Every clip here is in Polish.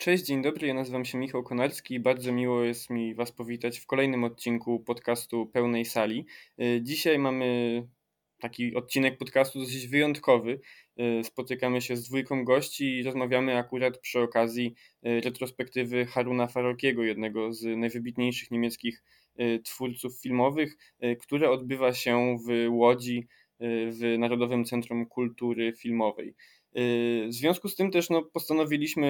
Cześć, dzień dobry. Ja nazywam się Michał Konarski i bardzo miło jest mi Was powitać w kolejnym odcinku podcastu Pełnej Sali. Y, Dzisiaj mamy taki odcinek podcastu dosyć wyjątkowy. Y, Spotykamy się z dwójką gości i rozmawiamy akurat przy okazji y, retrospektywy Haruna Farokiego, jednego z najwybitniejszych niemieckich twórców filmowych, które odbywa się w Łodzi w Narodowym Centrum Kultury Filmowej. Y, W związku z tym też no, postanowiliśmy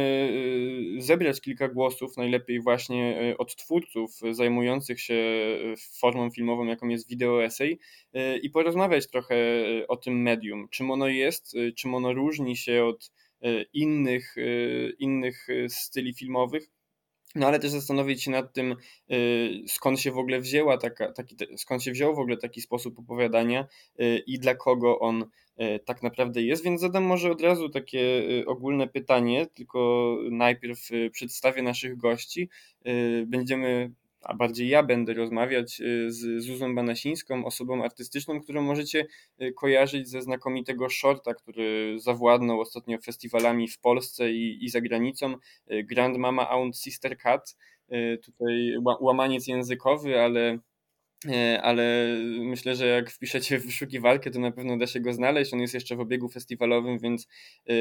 y, zebrać kilka głosów, najlepiej właśnie y, od twórców zajmujących się formą filmową, jaką jest wideo essay y, i porozmawiać trochę o tym medium, czym ono jest, czym ono różni się od innych, innych styli filmowych. No ale też zastanowić się nad tym, y, skąd się w ogóle wzięła taka, taki, skąd się wziął w ogóle taki sposób opowiadania y, i dla kogo on y, tak naprawdę jest. Więc zadam może od razu takie ogólne pytanie, tylko najpierw przedstawię naszych gości. Będziemy, a bardziej ja będę rozmawiać y, z Zuzą Banasińską, osobą artystyczną, którą możecie y, kojarzyć ze znakomitego shorta, który zawładnął ostatnio festiwalami w Polsce i, i za granicą. y, Grandmama Aunt Sister Cat. Tutaj ła- łamaniec językowy, ale ale myślę, że jak wpiszecie w wyszukiwarkę, to na pewno da się go znaleźć. On jest jeszcze w obiegu festiwalowym, więc e,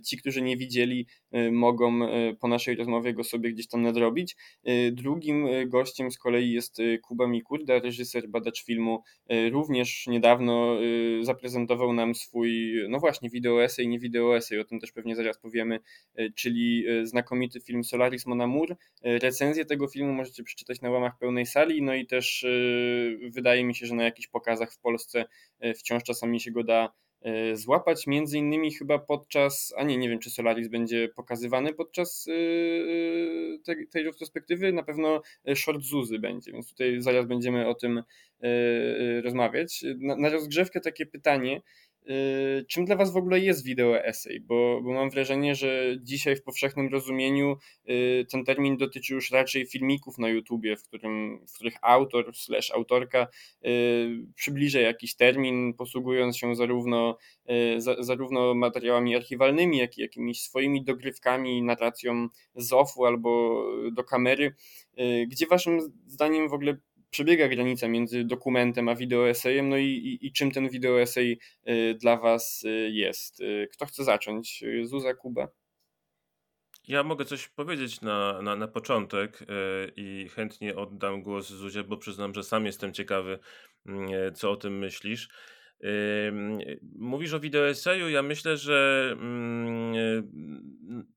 ci, którzy nie widzieli, e, mogą e, po naszej rozmowie go sobie gdzieś tam nadrobić. E, Drugim e, gościem z kolei jest e, Kuba Mikurda, reżyser, badacz filmu. E, Również niedawno e, zaprezentował nam swój, no właśnie, wideo essay, nie wideo essay, o tym też pewnie zaraz powiemy, e, czyli e, znakomity film Solaris Mon Amour. E, Recenzję tego filmu możecie przeczytać na łamach pełnej sali, no i też e, wydaje mi się, że na jakichś pokazach w Polsce e, wciąż czasami się go da e, złapać, między innymi chyba podczas, a nie, nie wiem czy Solaris będzie pokazywany podczas e, tej, retrospektywy, na pewno short Zuzy będzie, więc tutaj zaraz będziemy o tym rozmawiać. Na, na rozgrzewkę takie pytanie, czym dla Was w ogóle jest wideo essay? Bo, bo mam wrażenie, że dzisiaj w powszechnym rozumieniu y, ten termin dotyczy już raczej filmików na YouTubie, w, którym, w których autor slash autorka y, przybliża jakiś termin, posługując się zarówno, za, zarówno materiałami archiwalnymi, jak i jakimiś swoimi dogrywkami, narracją z offu albo do kamery. Gdzie waszym zdaniem w ogóle przebiega granica między dokumentem a wideoesejem, no i, i, i czym ten wideoesej y, dla was y, jest? Y, Kto chce zacząć? Zuza, Kuba? Ja mogę coś powiedzieć na, na, na początek i chętnie oddam głos Zuzie, bo przyznam, że sam jestem ciekawy, yy, co o tym myślisz. Mówisz o wideoeseju, ja myślę, że mm, yy,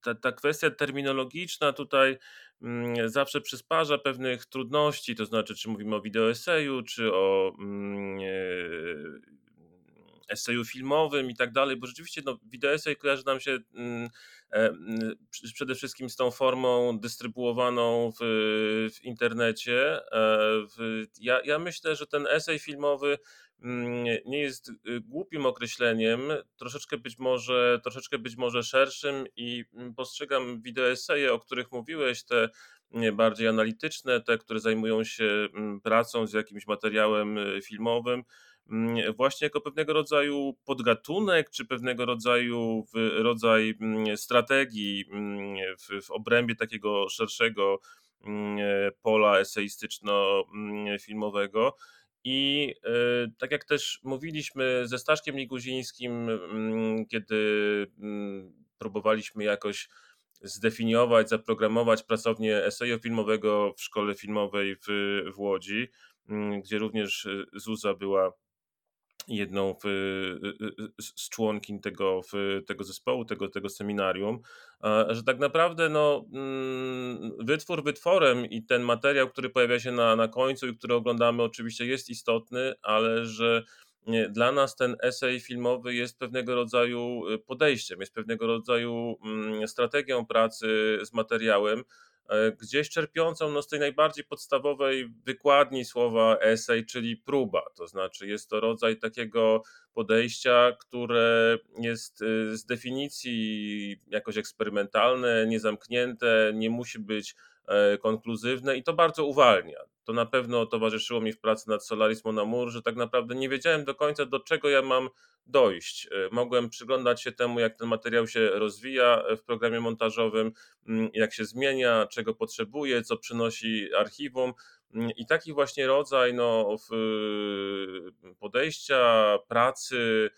ta, ta kwestia terminologiczna tutaj mm, zawsze przysparza pewnych trudności, to znaczy, czy mówimy o wideoeseju, czy o mm, yy, eseju filmowym i tak dalej, bo rzeczywiście no, wideoesej kojarzy nam się mm, e, przede wszystkim z tą formą dystrybuowaną w, w internecie. E, ja, ja myślę, że ten esej filmowy nie jest y, głupim określeniem, troszeczkę być może, troszeczkę być może szerszym i mm, postrzegam wideoeseje, o których mówiłeś, te bardziej analityczne, te, które zajmują się mm, pracą z jakimś materiałem y, filmowym, mm, właśnie jako pewnego rodzaju podgatunek, czy pewnego rodzaju rodzaj mm, strategii mm, w, w obrębie takiego szerszego mm, pola eseistyczno-filmowego. I e, tak jak też mówiliśmy ze Staszkiem Liguzińskim, mm, kiedy mm, próbowaliśmy jakoś zdefiniować, zaprogramować pracownię eseju filmowego w szkole filmowej w, w Łodzi, mm, gdzie również e, Zuza była jedną y, y, y, z członkiń tego, tego zespołu, tego, tego seminarium, że tak naprawdę no, mm, wytwór wytworem i ten materiał, który pojawia się na, na końcu i który oglądamy, oczywiście jest istotny, ale że dla nas ten esej filmowy jest pewnego rodzaju podejściem, jest pewnego rodzaju mm, strategią pracy z materiałem, gdzieś czerpiącą no, z tej najbardziej podstawowej wykładni słowa esej, czyli próba. To znaczy, jest to rodzaj takiego podejścia, które jest y, z definicji jakoś eksperymentalne, niezamknięte, nie musi być e, konkluzywne i to bardzo uwalnia. To na pewno towarzyszyło mi w pracy nad Solaris Mon Amour, że tak naprawdę nie wiedziałem do końca, do czego ja mam dojść. Mogłem przyglądać się temu, jak ten materiał się rozwija w programie montażowym, mm, jak się zmienia, czego potrzebuje, co przynosi archiwum. Mm, I taki właśnie rodzaj no, podejścia, pracy,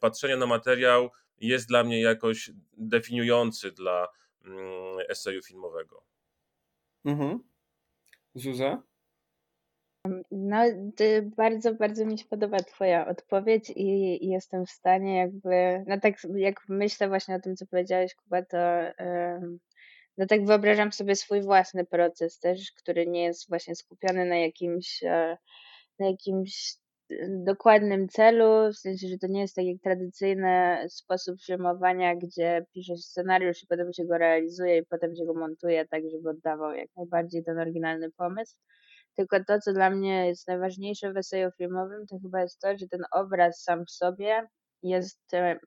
patrzenia na materiał jest dla mnie jakoś definiujący dla mm, eseju filmowego. Mhm. Zuza? No, bardzo, bardzo mi się podoba Twoja odpowiedź i, jestem w stanie jakby, no tak jak myślę właśnie o tym, co powiedziałeś, Kuba, to no tak wyobrażam sobie swój własny proces też, który nie jest właśnie skupiony na jakimś, e, na jakimś dokładnym celu, w sensie, że to nie jest tak jak tradycyjny sposób filmowania, gdzie pisze się scenariusz i potem się go realizuje i potem się go montuje tak, żeby oddawał jak najbardziej ten oryginalny pomysł. Tylko to, co dla mnie jest najważniejsze w eseju filmowym, to chyba jest to, że ten obraz sam w sobie jest e,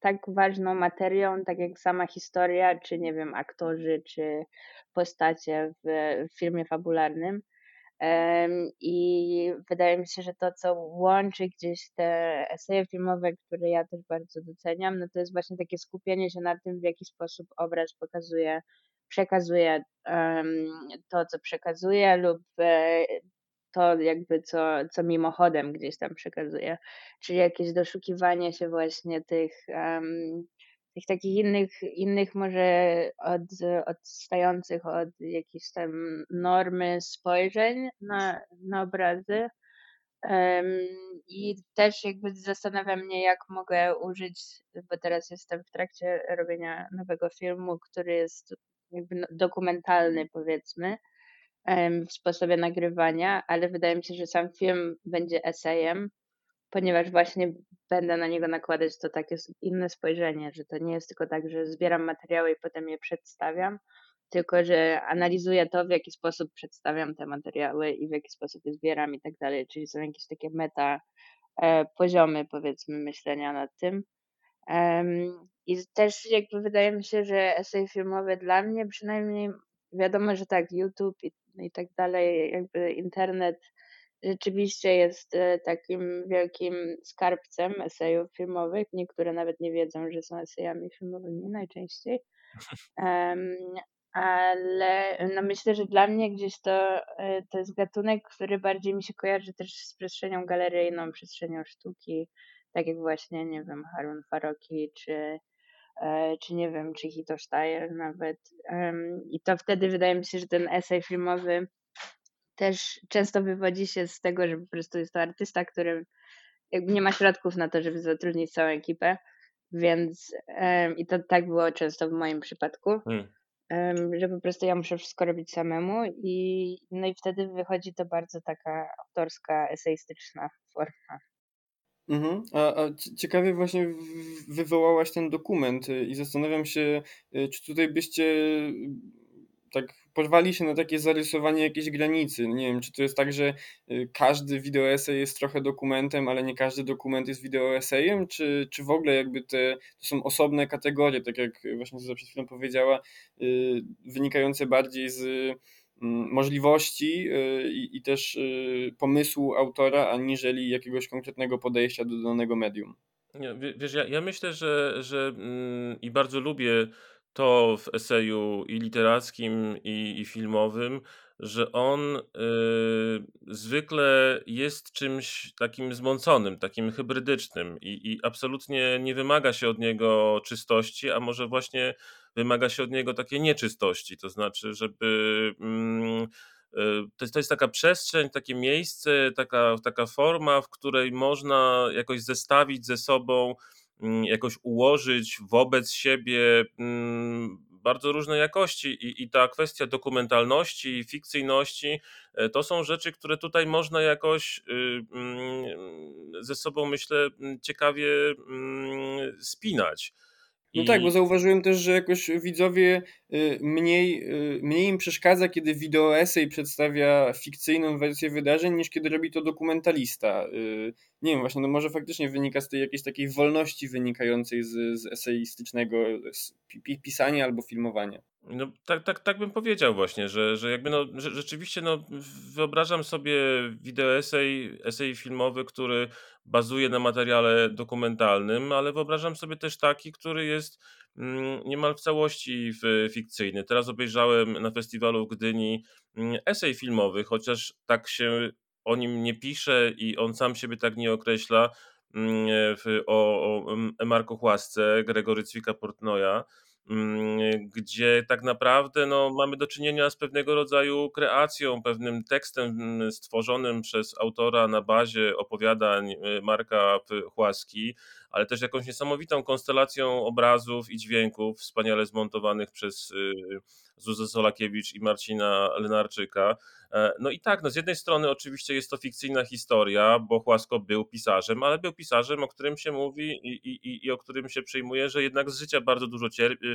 tak ważną materią, tak jak sama historia, czy nie wiem, aktorzy, czy postacie w, w filmie fabularnym. I wydaje mi się, że to, co łączy gdzieś te eseje filmowe, które ja też bardzo doceniam, no to jest właśnie takie skupienie się na tym, w jaki sposób obraz pokazuje, przekazuje to, co przekazuje, lub e, to jakby co, co mimochodem gdzieś tam przekazuje. Czyli jakieś doszukiwanie się właśnie tych um, tych takich innych, innych może od, odstających od jakiejś tam normy spojrzeń na, na obrazy. Um, I też jakby zastanawia mnie, jak mogę użyć, bo teraz jestem w trakcie robienia nowego filmu, który jest jakby no, dokumentalny, powiedzmy, w sposobie nagrywania, ale wydaje mi się, że sam film będzie esejem, ponieważ właśnie będę na niego nakładać to takie inne spojrzenie, że to nie jest tylko tak, że zbieram materiały i potem je przedstawiam, tylko że analizuję to, w jaki sposób przedstawiam te materiały i w jaki sposób je zbieram i tak dalej, czyli są jakieś takie meta e, poziomy, powiedzmy, myślenia nad tym. I też jakby wydaje mi się, że esej filmowy dla mnie przynajmniej wiadomo, że tak, YouTube i, i tak dalej, jakby internet rzeczywiście jest e, takim wielkim skarbcem esejów filmowych. Niektóre nawet nie wiedzą, że są esejami filmowymi najczęściej. Um, ale no myślę, że dla mnie gdzieś to, e, to jest gatunek, który bardziej mi się kojarzy też z przestrzenią galeryjną, przestrzenią sztuki, tak jak właśnie, nie wiem, Harun Faroki, czy, e, czy nie wiem, czy Hito Steyer nawet. I to wtedy wydaje mi się, że ten esej filmowy też często wywodzi się z tego, że po prostu jest to artysta, który jakby nie ma środków na to, żeby zatrudnić całą ekipę, więc i to tak było często w moim przypadku, hmm. że po prostu ja muszę wszystko robić samemu i no i wtedy wychodzi to bardzo taka autorska, eseistyczna forma. Mhm. A, a ciekawie właśnie wywołałaś ten dokument y, i zastanawiam się, y, czy tutaj byście tak pozwali się na takie zarysowanie jakiejś granicy. Nie wiem, czy to jest tak, że y, każdy wideoesej jest trochę dokumentem, ale nie każdy dokument jest wideoesejem, czy, czy w ogóle jakby te to są osobne kategorie, tak jak właśnie Zuza przed chwilą powiedziała, y, wynikające bardziej z możliwości y, i, też pomysłu autora, aniżeli jakiegoś konkretnego podejścia do danego medium. Nie, wiesz, ja, ja myślę, że, że mm, i bardzo lubię to w eseju i literackim, i, i filmowym, że on y, zwykle jest czymś takim zmąconym, takim hybrydycznym i, i absolutnie nie wymaga się od niego czystości, a może właśnie wymaga się od niego takiej nieczystości. To znaczy, żeby. Mm, y, to jest, to jest taka przestrzeń, takie miejsce, taka, taka forma, w której można jakoś zestawić ze sobą Mm, jakoś ułożyć wobec siebie mm, bardzo różne jakości i, i ta kwestia dokumentalności i fikcyjności e, to są rzeczy, które tutaj można jakoś y, mm, ze sobą, myślę, ciekawie spinać. No tak, bo zauważyłem też, że jakoś widzowie y, mniej, y, mniej im przeszkadza, kiedy wideo essay przedstawia fikcyjną wersję wydarzeń, niż kiedy robi to dokumentalista. Y, nie wiem, właśnie, no może faktycznie wynika z tej jakiejś takiej wolności wynikającej z, z eseistycznego pisania albo filmowania. No tak, tak, tak bym powiedział właśnie, że, że jakby no, że, rzeczywiście no, wyobrażam sobie wideo esej, filmowy, który bazuje na materiale dokumentalnym, ale wyobrażam sobie też taki, który jest mm, niemal w całości fikcyjny. Teraz obejrzałem na festiwalu w Gdyni mm, esej filmowy, chociaż tak się o nim nie pisze i on sam siebie tak nie określa, mm, w, o, o Marku Chłasce, Gregory Cwika Portnoja Mm, gdzie tak naprawdę no, mamy do czynienia z pewnego rodzaju kreacją, pewnym tekstem mm, stworzonym przez autora na bazie opowiadań y, Marka Chłaski, ale też jakąś niesamowitą konstelacją obrazów i dźwięków wspaniale zmontowanych przez y, Zuzę Solakiewicz i Marcina Lenarczyka. E, no i tak, no z jednej strony oczywiście jest to fikcyjna historia, bo Chłasko był pisarzem, ale był pisarzem, o którym się mówi i, i, i o którym się przyjmuje, że jednak z życia bardzo dużo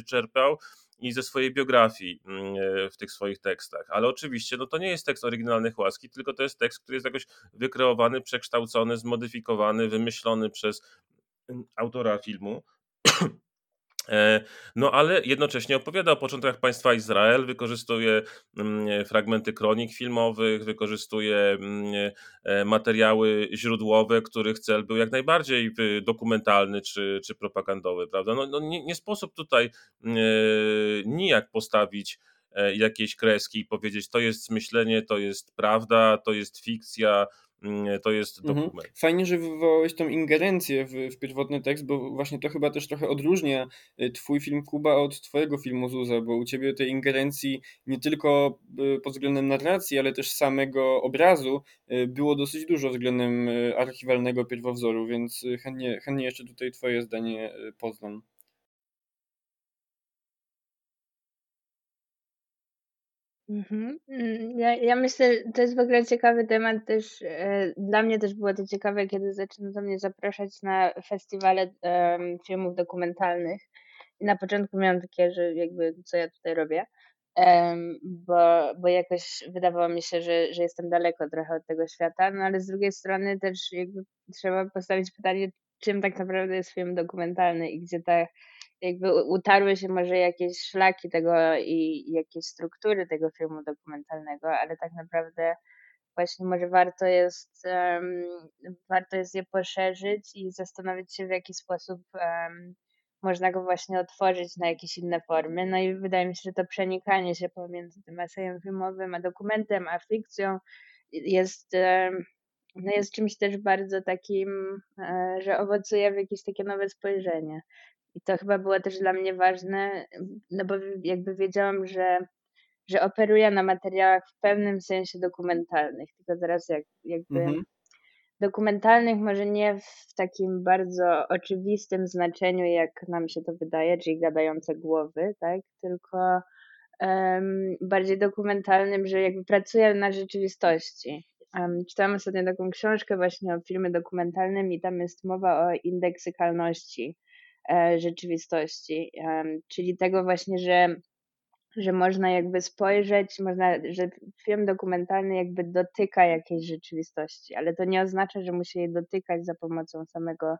czerpał i ze swojej biografii mm, e, w tych swoich tekstach. Ale oczywiście no to nie jest tekst oryginalny Chłaski, tylko to jest tekst, który jest jakoś wykreowany, przekształcony, zmodyfikowany, wymyślony przez autora filmu. E, no, ale jednocześnie opowiada o początkach państwa Izrael, wykorzystuje mm, fragmenty kronik filmowych, wykorzystuje mm, e, materiały źródłowe, których cel był jak najbardziej y, dokumentalny czy, czy propagandowy, prawda? No, no nie, nie sposób tutaj e, nijak postawić jakiejś kreski i powiedzieć, to jest myślenie, to jest prawda, to jest fikcja, to jest mhm. dokument. Mhm. Fajnie, że wywołałeś tą ingerencję w, w pierwotny tekst, bo właśnie to chyba też trochę odróżnia y, twój film Kuba od twojego filmu Zuza, bo u ciebie tej ingerencji nie tylko y, pod względem narracji, ale też samego obrazu y, było dosyć dużo względem archiwalnego pierwowzoru, więc chętnie, chętnie jeszcze tutaj twoje zdanie poznam. Mhm. Mm, ja ja myślę, to jest w ogóle ciekawy temat też, e, dla mnie też było to ciekawe, kiedy zaczęto mnie zapraszać na festiwale, filmów dokumentalnych. I na początku miałam takie, że jakby co ja tutaj robię, bo bo jakoś wydawało mi się, że że jestem daleko trochę od tego świata, no ale z drugiej strony też jakby trzeba postawić pytanie, czym tak naprawdę jest film dokumentalny i gdzie ta jakby utarły się może jakieś szlaki tego i jakieś struktury tego filmu dokumentalnego, ale tak naprawdę właśnie może warto jest, um, warto jest je poszerzyć i zastanowić się w jaki sposób um, można go właśnie otworzyć na jakieś inne formy. No i wydaje mi się, że to przenikanie się pomiędzy tym esejem filmowym, a dokumentem, a fikcją jest, no jest czymś też bardzo takim, e, że owocuje w jakieś takie nowe spojrzenie. I to chyba było też dla mnie ważne, no bo jakby wiedziałam, że, że operuję na materiałach w pewnym sensie dokumentalnych, tylko teraz jak, jakby mhm. dokumentalnych może nie w takim bardzo oczywistym znaczeniu, jak nam się to wydaje, czyli gadające głowy, tak, tylko um, bardziej dokumentalnym, że jakby pracuję na rzeczywistości. Um, czytałam ostatnio taką książkę właśnie o filmie dokumentalnym i tam jest mowa o indeksykalności rzeczywistości. Czyli tego właśnie, że, że można jakby spojrzeć, można, że film dokumentalny jakby dotyka jakiejś rzeczywistości, ale to nie oznacza, że musi jej dotykać za pomocą samego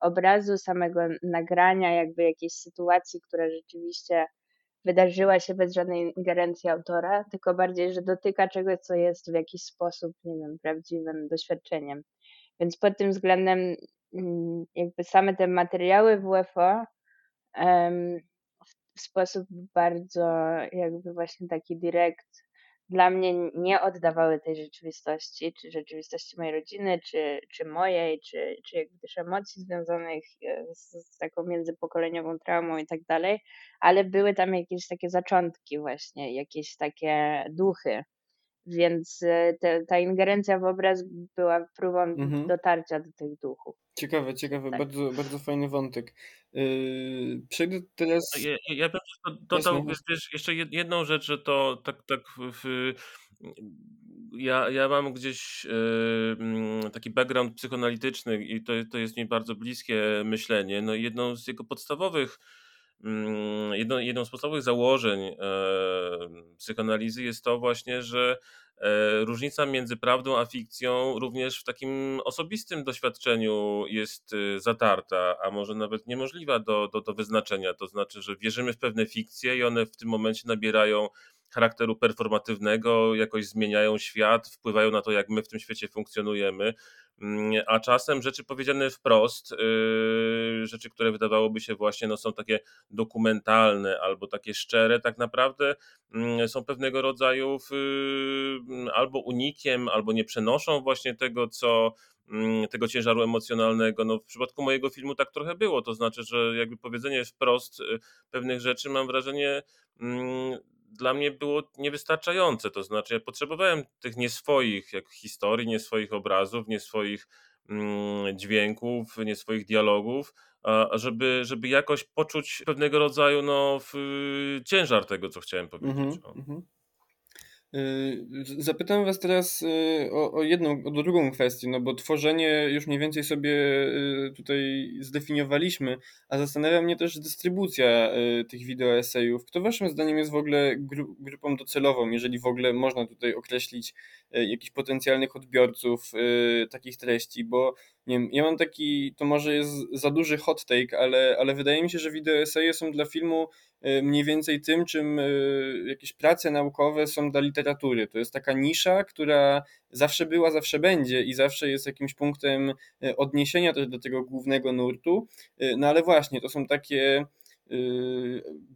obrazu, samego nagrania, jakby jakiejś sytuacji, która rzeczywiście wydarzyła się bez żadnej ingerencji autora, tylko bardziej, że dotyka czegoś, co jest w jakiś sposób, nie wiem, prawdziwym doświadczeniem. Więc pod tym względem jakby same te materiały WFO w sposób bardzo jakby właśnie taki direct dla mnie nie oddawały tej rzeczywistości, czy rzeczywistości mojej rodziny, czy, czy mojej, czy, czy jakby też emocji związanych e, z, z taką międzypokoleniową traumą i tak dalej, ale były tam jakieś takie zaczątki właśnie, jakieś takie duchy, więc e, te, ta ingerencja w obraz była próbą mhm. dotarcia do tych duchów. Ciekawe, ciekawe, tak. bardzo, bardzo fajny wątek. Yy, przejdę teraz. Ja, ja bym dodał wiesz, jeszcze jedną rzecz, że to tak, tak w, ja, ja mam gdzieś yy, taki background psychoanalityczny i to, to jest mi bardzo bliskie myślenie. No jedną z jego podstawowych jedno, jedną z podstawowych założeń e, psychoanalizy jest to właśnie, że e, różnica między prawdą a fikcją również w takim osobistym doświadczeniu jest e, zatarta, a może nawet niemożliwa do, do, do wyznaczenia. To znaczy, że wierzymy w pewne fikcje i one w tym momencie nabierają charakteru performatywnego, jakoś zmieniają świat, wpływają na to, jak my w tym świecie funkcjonujemy. Mm, a czasem rzeczy powiedziane wprost, yy, rzeczy, które wydawałoby się właśnie no, są takie dokumentalne albo takie szczere, tak naprawdę mm, są pewnego rodzaju yy, albo unikiem, albo nie przenoszą właśnie tego, co mm, tego ciężaru emocjonalnego. No, w przypadku mojego filmu tak trochę było, to znaczy, że jakby powiedzenie wprost yy, pewnych rzeczy, mam wrażenie, dla mnie było niewystarczające. To znaczy, ja potrzebowałem tych nieswoich jak historii, nieswoich obrazów, nieswoich mm, dźwięków, nieswoich dialogów, żeby, żeby jakoś poczuć pewnego rodzaju no, ciężar tego, co chciałem powiedzieć. Mm -hmm, Y, zapytam Was teraz y, o, o, jedną, o drugą kwestię, no bo tworzenie już mniej więcej sobie y, tutaj zdefiniowaliśmy, a zastanawia mnie też dystrybucja tych wideo esejów. Kto Waszym zdaniem jest w ogóle gru, grupą docelową, jeżeli w ogóle można tutaj określić jakichś potencjalnych odbiorców takich treści, bo nie wiem, ja mam taki, to może jest za duży hot take, ale, ale wydaje mi się, że wideo eseje są dla filmu e, mniej więcej tym, czym e, jakieś prace naukowe są dla literatury. To jest taka nisza, która zawsze była, zawsze będzie i zawsze jest jakimś punktem e, odniesienia też do tego głównego nurtu. No ale właśnie, to są takie Y,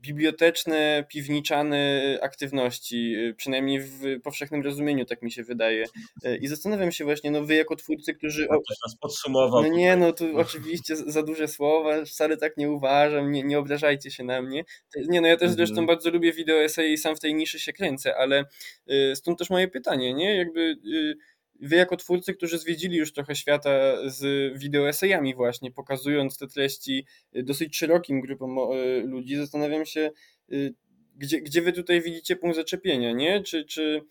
biblioteczne, piwniczane aktywności, y, przynajmniej w powszechnym rozumieniu, tak mi się wydaje. Y, I zastanawiam się właśnie, no wy jako twórcy, którzy... No, ktoś nas podsumował. No nie, no tu oczywiście za duże słowa, wcale tak nie uważam, nie, nie obrażajcie się na mnie. Nie, no ja też zresztą mhm. bardzo lubię wideo esej i sam w tej niszy się kręcę, ale stąd też moje pytanie, nie? Jakby wy jako twórcy, którzy zwiedzili już trochę świata z wideoesejami właśnie, pokazując te treści dosyć szerokim grupom e, ludzi, zastanawiam się, y, gdzie, gdzie wy tutaj widzicie punkt zaczepienia, nie? Czy, czy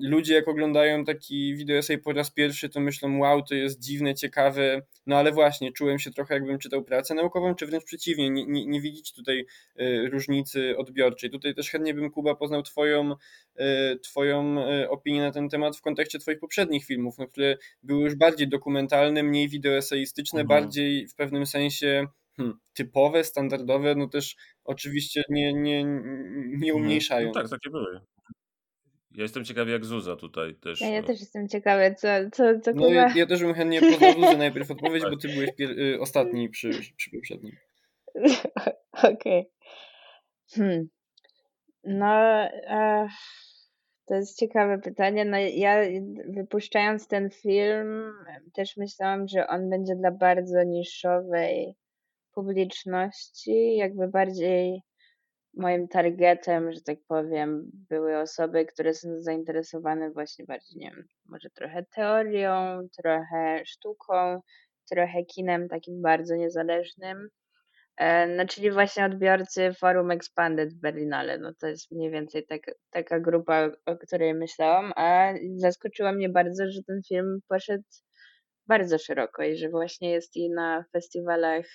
ludzie jak oglądają taki wideo essay po raz pierwszy, to myślą, wow, to jest dziwne, ciekawe, no ale właśnie, czułem się trochę jakbym czytał pracę naukową, czy wręcz przeciwnie, nie, nie, nie widzicie tutaj y, różnicy odbiorczej. Tutaj też chętnie bym, Kuba, poznał twoją, y, twoją y, opinię na ten temat w kontekście twoich poprzednich filmów, no, które były już bardziej dokumentalne, mniej wideoeseistyczne, mhm. bardziej w pewnym sensie hmm, typowe, standardowe, no też oczywiście nie, nie, nie mhm. umniejszając. No tak, takie były. Ja jestem ciekawy jak Zuza tutaj też. Ja, ja no. też jestem ciekawy, co, co, co No ja, ja też bym chętnie poznał Zuzę najpierw odpowiedź, bo ty byłeś pier- y, ostatni przy, przy poprzednim. Okej. Okay. Hmm. No, e, to jest ciekawe pytanie. No ja wypuszczając ten film też myślałam, że on będzie dla bardzo niszowej publiczności, jakby bardziej moim targetem, że tak powiem, były osoby, które są zainteresowane właśnie bardziej, nie wiem, może trochę teorią, trochę sztuką, trochę kinem takim bardzo niezależnym. E, no, czyli właśnie odbiorcy Forum Expanded w Berlinale. No to jest mniej więcej tak, taka grupa, o której myślałam, a zaskoczyło mnie bardzo, że ten film poszedł bardzo szeroko i że właśnie jest i na festiwalach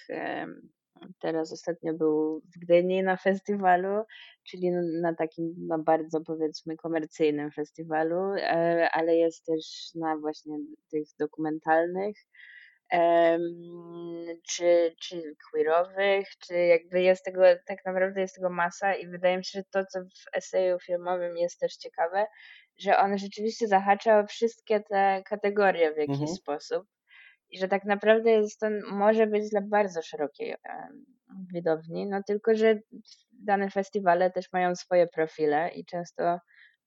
Teraz ostatnio był w Gdyni na festiwalu, czyli na takim na bardzo powiedzmy komercyjnym festiwalu, e, ale jest też na właśnie tych dokumentalnych czy, czy queerowych, czy jakby jest tego, tak naprawdę jest tego masa i wydaje mi się, że to, co w eseju filmowym jest też ciekawe, że on rzeczywiście zahacza o wszystkie te kategorie w jakiś mhm. sposób że tak naprawdę jest to, może być dla bardzo szerokiej widowni, no tylko, że dane festiwale też mają swoje profile i często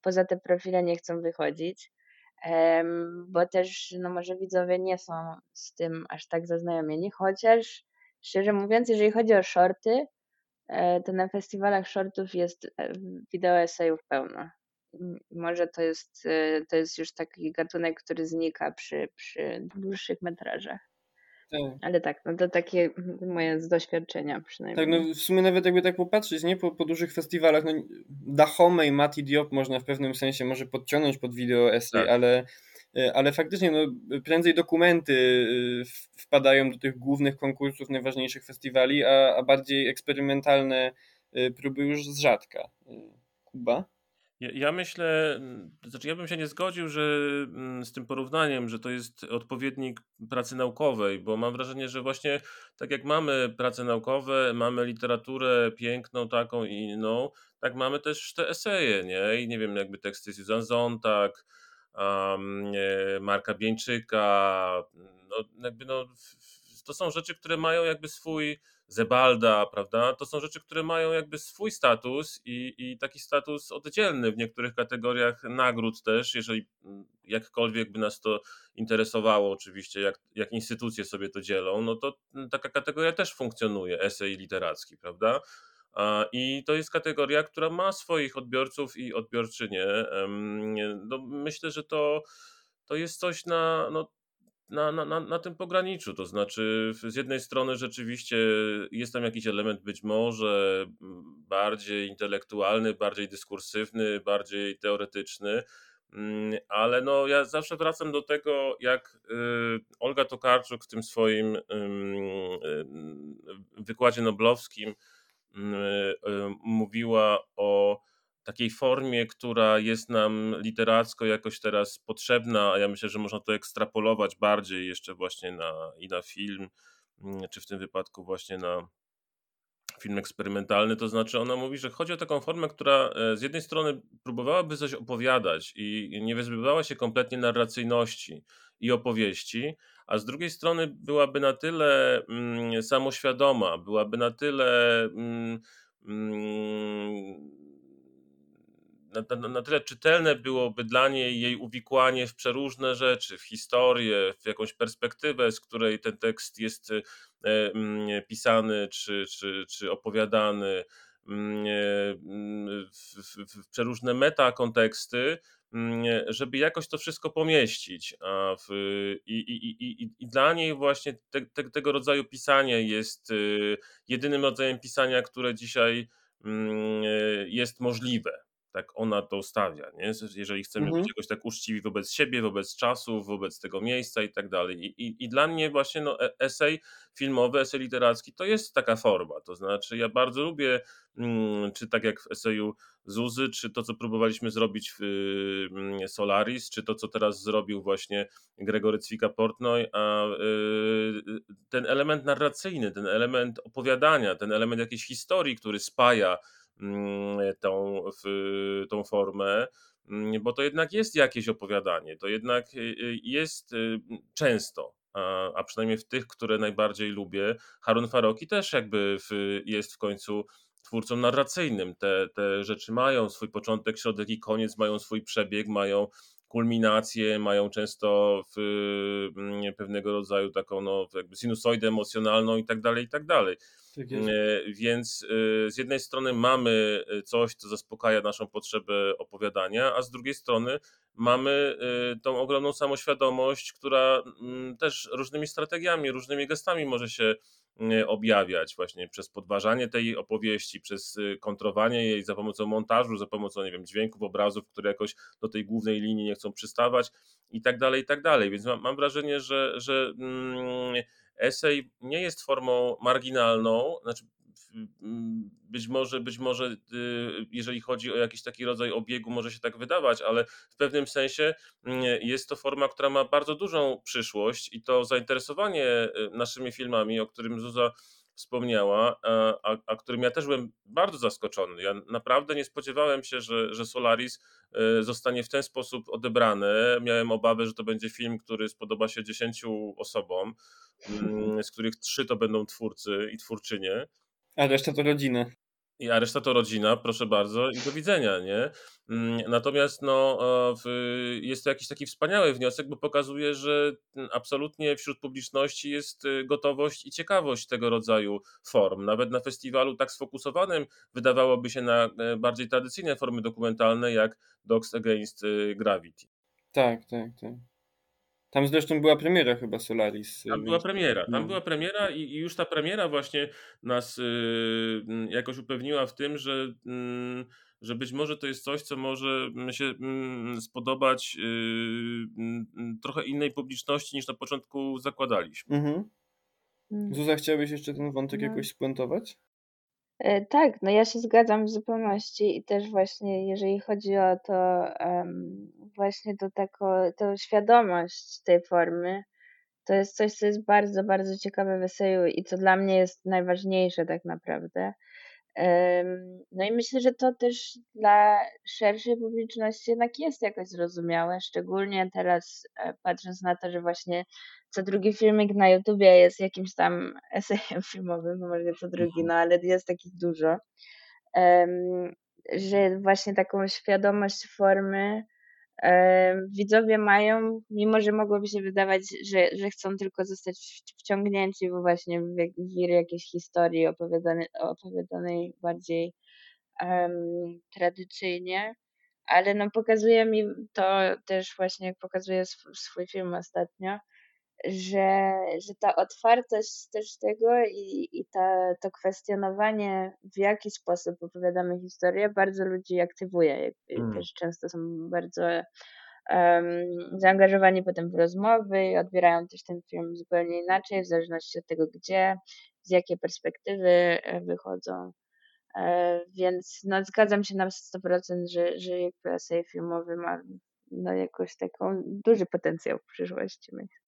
poza te profile nie chcą wychodzić, bo też no może widzowie nie są z tym aż tak zaznajomieni, chociaż szczerze mówiąc, jeżeli chodzi o shorty, e, to na festiwalach shortów jest wideo pełno może to jest, y, to jest już taki gatunek, który znika przy, przy dłuższych metrażach. Tak. Ale tak, no to takie moje z doświadczenia przynajmniej. Tak, no w sumie nawet jakby tak popatrzeć, nie? Po, po dużych festiwalach, no Dahome i Mati Diop można w pewnym sensie może podciągnąć pod wideo essay, tak. ale ale faktycznie no, prędzej dokumenty wpadają do tych głównych konkursów najważniejszych festiwali, a, a bardziej eksperymentalne próby już z rzadka. Kuba? Ja, myślę, znaczy ja bym się nie zgodził, że mm, z tym porównaniem, że to jest odpowiednik pracy naukowej, bo mam wrażenie, że właśnie tak jak mamy prace naukowe, mamy literaturę piękną taką i inną, tak mamy też te eseje, nie? I nie wiem, jakby teksty Susan Zontag, um, Marka Bieńczyka, no jakby no, to są rzeczy, które mają jakby swój Zebalda, prawda? To są rzeczy, które mają jakby swój status i, i taki status oddzielny w niektórych kategoriach nagród też, jeżeli mm, jakkolwiek by nas to interesowało, oczywiście, jak, jak instytucje sobie to dzielą, no to mm, taka kategoria też funkcjonuje, esej literacki, prawda? I to jest kategoria, która ma swoich odbiorców i odbiorczynie. No myślę, że to, to jest coś na, no, na, na, na tym pograniczu. To znaczy, z jednej strony rzeczywiście jest tam jakiś element być może bardziej intelektualny, bardziej dyskursywny, bardziej teoretyczny, mm, ale no, ja zawsze wracam do tego, jak y, Olga Tokarczuk w tym swoim y, wykładzie noblowskim y, mówiła o takiej formie, która jest nam literacko jakoś teraz potrzebna, a ja myślę, że można to ekstrapolować bardziej jeszcze właśnie na, i na film, mm, czy w tym wypadku właśnie na film eksperymentalny, to znaczy ona mówi, że chodzi o taką formę, która e, z jednej strony próbowałaby coś opowiadać i nie wyzbywała się kompletnie narracyjności i opowieści, a z drugiej strony byłaby na tyle mm, samoświadoma, byłaby na tyle mm, mm, na, na, na, tyle czytelne byłoby dla niej jej uwikłanie w przeróżne rzeczy, w historię, w jakąś perspektywę, z której ten tekst jest e, mm, pisany czy, czy, czy opowiadany, mm, e, mm, w, w, w przeróżne metakonteksty, żeby jakoś to wszystko pomieścić. W, i, i, i, i, dla niej właśnie te, te, tego rodzaju pisanie jest e, jedynym rodzajem pisania, które dzisiaj jest możliwe tak ona to stawia, nie? jeżeli chcemy mhm. być jakoś tak uczciwi wobec siebie, wobec czasów, wobec tego miejsca i tak dalej. I, i, i dla mnie właśnie no, e, esej filmowy, esej literacki to jest taka forma, to znaczy ja bardzo lubię, mm, czy tak jak w eseju Zuzy, czy to, co próbowaliśmy zrobić w mm, Solaris, czy to, co teraz zrobił właśnie Gregory Cwika Portnoy, a y, ten element narracyjny, ten element opowiadania, ten element jakiejś historii, który spaja tą, tą formę, mm, bo to jednak jest jakieś opowiadanie, to jednak y, y, jest y, często, a, a przynajmniej w tych, które najbardziej lubię, Harun Faroki też jakby w, jest w końcu twórcą narracyjnym. Te, te rzeczy mają swój początek, środek i koniec, mają swój przebieg, mają kulminację, mają często w, mm, pewnego rodzaju taką no, jakby sinusoidę emocjonalną i tak dalej, i tak dalej. Tak e, Więc e, z jednej strony mamy e, coś, co zaspokaja naszą potrzebę opowiadania, a z drugiej strony mamy tą ogromną samoświadomość, która mm, też różnymi strategiami, różnymi gestami może się objawiać właśnie przez podważanie tej opowieści, przez kontrowanie jej za pomocą montażu, za pomocą, nie wiem, dźwięków, obrazów, które jakoś do tej głównej linii nie chcą przystawać i tak dalej, i tak dalej. Więc mam, mam wrażenie, że, że mm, esej nie jest formą marginalną, znaczy być może, być może, y, jeżeli chodzi o jakiś taki rodzaj obiegu, może się tak wydawać, ale w pewnym sensie mm, jest to forma, która ma bardzo dużą przyszłość i to zainteresowanie y, naszymi filmami, o którym Zuza wspomniała, a, a, którym ja też byłem bardzo zaskoczony. Ja naprawdę nie spodziewałem się, że, że Solaris y, zostanie w ten sposób odebrany. Miałem obawę, że to będzie film, który spodoba się dziesięciu osobom, mm, z których trzy to będą twórcy i twórczynie. A reszta to rodzina. I a reszta to rodzina, proszę bardzo, i do widzenia, nie? Mm, natomiast no, jest to jakiś taki wspaniały wniosek, bo pokazuje, że absolutnie wśród publiczności jest y, gotowość i ciekawość tego rodzaju form. Nawet na festiwalu tak sfokusowanym wydawałoby się na e, bardziej tradycyjne formy dokumentalne, jak Dogs Against Gravity. Tak, tak, tak. Tam zresztą była premiera chyba Solaris. Tam była premiera, tam no. była premiera i, i, już ta premiera właśnie nas y, jakoś upewniła w tym, że y, że być może to jest coś, co może się mm, spodobać yy, yy, trochę innej publiczności niż na początku zakładaliśmy. Mhm. Mm. Zuza, chciałabyś jeszcze ten wątek no. jakoś spuentować? E, tak, no ja się zgadzam w zupełności i też właśnie jeżeli chodzi o to właśnie to taką tą świadomość tej formy, to jest coś, co jest bardzo, bardzo ciekawe w eseju i co dla mnie jest najważniejsze tak naprawdę. No i myślę, że to też dla szerszej publiczności jednak jest jakoś zrozumiałe, szczególnie teraz e, patrząc na to, że właśnie co drugi filmik na YouTubie jest jakimś tam esejem filmowym, może co drugi, mhm. no ale jest takich dużo, że właśnie taką świadomość formy widzowie mają, mimo że mogłoby się wydawać, że, że chcą tylko zostać wciągnięci właśnie w wir jakiejś historii opowiadanej, opowiadanej bardziej um, tradycyjnie, ale no pokazuje mi to też właśnie, jak pokazuje sw swój film ostatnio, że, że ta otwartość też tego i, i ta, to kwestionowanie, w jaki sposób opowiadamy historię, bardzo ludzi aktywuje. Mm. Też często są bardzo um, zaangażowani potem w rozmowy i odbierają też ten film zupełnie inaczej, w zależności od tego, gdzie, z jakiej perspektywy e, wychodzą. E, więc no, zgadzam się na 100%, że, że jakby esej filmowy ma no, jakoś taką duży potencjał w przyszłości. Myślę.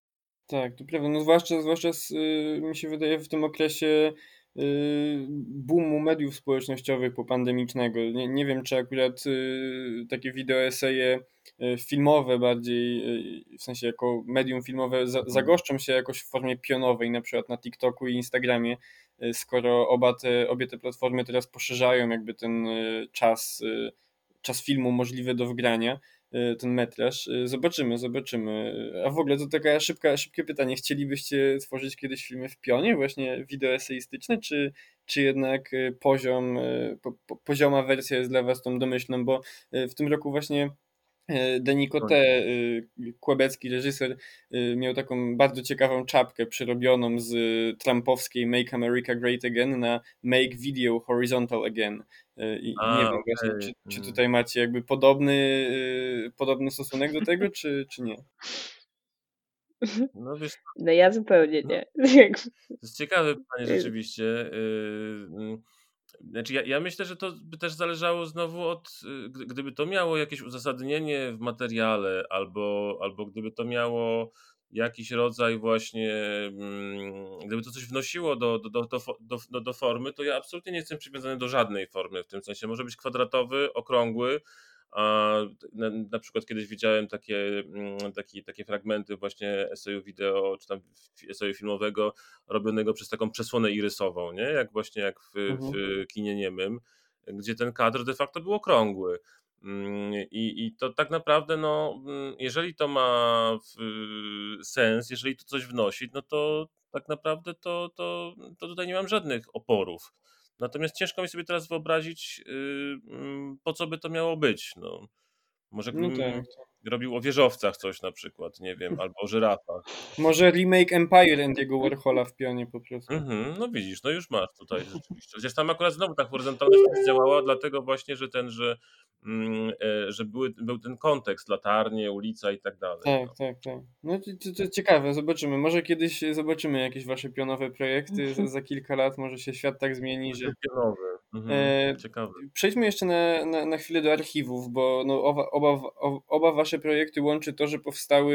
Tak, to prawda. No zwłaszcza, zwłaszcza z, y, mi się wydaje w tym okresie y, boomu mediów społecznościowych popandemicznego. Nie, nie wiem, czy akurat y, takie wideo eseje y, filmowe bardziej, w sensie jako medium filmowe za, mhm. zagoszczą się jakoś w formie pionowej, na przykład na TikToku i Instagramie, skoro oba te, obie te platformy teraz poszerzają jakby ten czas, czas filmu możliwy do wgrania. Y, ten metraż. Y, zobaczymy, zobaczymy. A w ogóle to taka szybka, szybkie pytanie. Chcielibyście tworzyć kiedyś filmy w pionie, właśnie wideo eseistyczne, czy, czy jednak y, poziom, po, pozioma wersja jest dla Was tą domyślną, bo w tym roku właśnie Denis Cote, kłebecki reżyser, miał taką bardzo ciekawą czapkę przyrobioną z trumpowskiej Make America Great Again na Make Video Horizontal Again. E, I A, nie wiem właśnie, czy, czy, mm. tutaj macie jakby podobny, e, podobny stosunek do tego, czy, czy nie? No, wiesz, no ja zupełnie no. nie. To jest ciekawe pytanie rzeczywiście. Znaczy ja, ja myślę, że to by też zależało znowu od, y, gdyby to miało jakieś uzasadnienie w materiale, albo, albo gdyby to miało jakiś rodzaj właśnie, mm, gdyby to coś wnosiło do, do, do, do, do, do formy, to ja absolutnie nie jestem przywiązany do żadnej formy w tym sensie. Może być kwadratowy, okrągły, a na, na, przykład kiedyś widziałem takie, mm, takie, takie fragmenty właśnie eseju wideo, czy tam eseju filmowego robionego przez taką przesłonę irysową, nie? Jak właśnie jak w, mhm. w kinie niemym, gdzie ten kadr de facto był okrągły. Mm, I, I to tak naprawdę, no, mm, jeżeli to ma sens, jeżeli to coś wnosi, no to tak naprawdę to, to, to tutaj nie mam żadnych oporów. Natomiast ciężko mi sobie teraz wyobrazić, y, mm, po co by to miało być. No, może no tak, tak robił o wieżowcach coś na przykład, nie wiem, albo o żyrafach. Może remake Empire Andy'ego Warhola w pionie po prostu. Mhm, no widzisz, no już masz tutaj rzeczywiście. Chociaż tam akurat znowu ta horyzontalność działała, dlatego właśnie, że ten, że, że były, był ten kontekst, latarnie, ulica i tak dalej. Tak, no. tak, tak. No to, to, ciekawe, zobaczymy. Może kiedyś zobaczymy jakieś wasze pionowe projekty, za, za kilka lat może się świat tak zmieni, że... Pionowe. Mhm, e, ciekawe. Przejdźmy jeszcze na, na, na chwilę do archiwów, bo no oba, oba, oba wasze projekty łączy to, że powstały